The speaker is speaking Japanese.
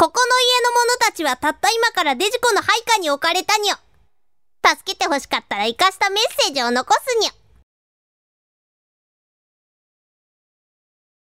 ここの家の者たちはたった今からデジコの配下に置かれたにょ。助けて欲しかったら生かしたメッセージを残すにょ。